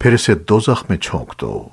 پھر اسے دوزخ میں چھونک دو۔